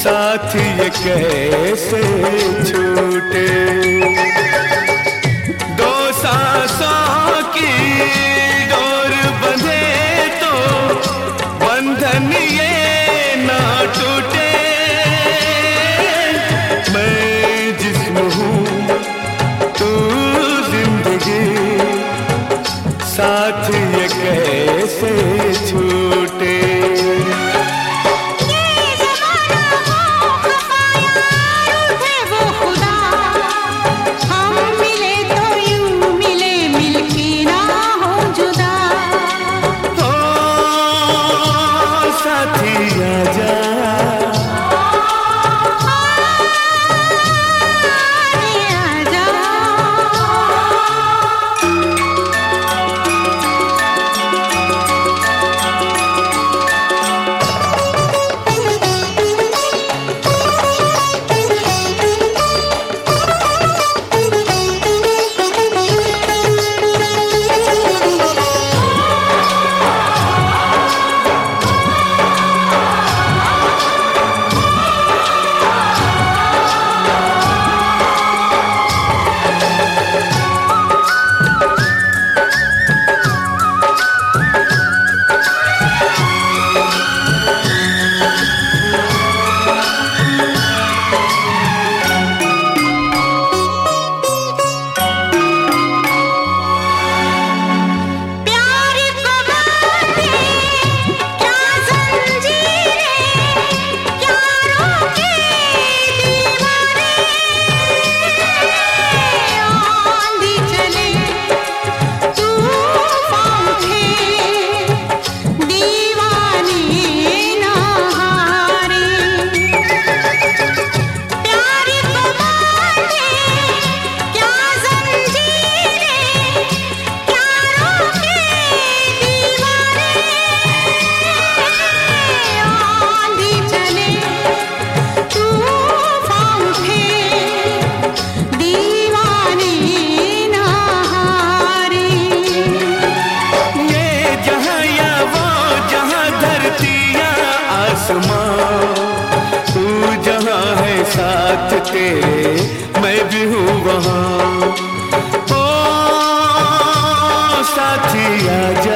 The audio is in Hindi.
साथ ये कैसे छूटे? दो सांसों की डोर बंधे तो बंधन ये साथ तेरे मैं भी हूँ वहाँ। ओ साथी आजा।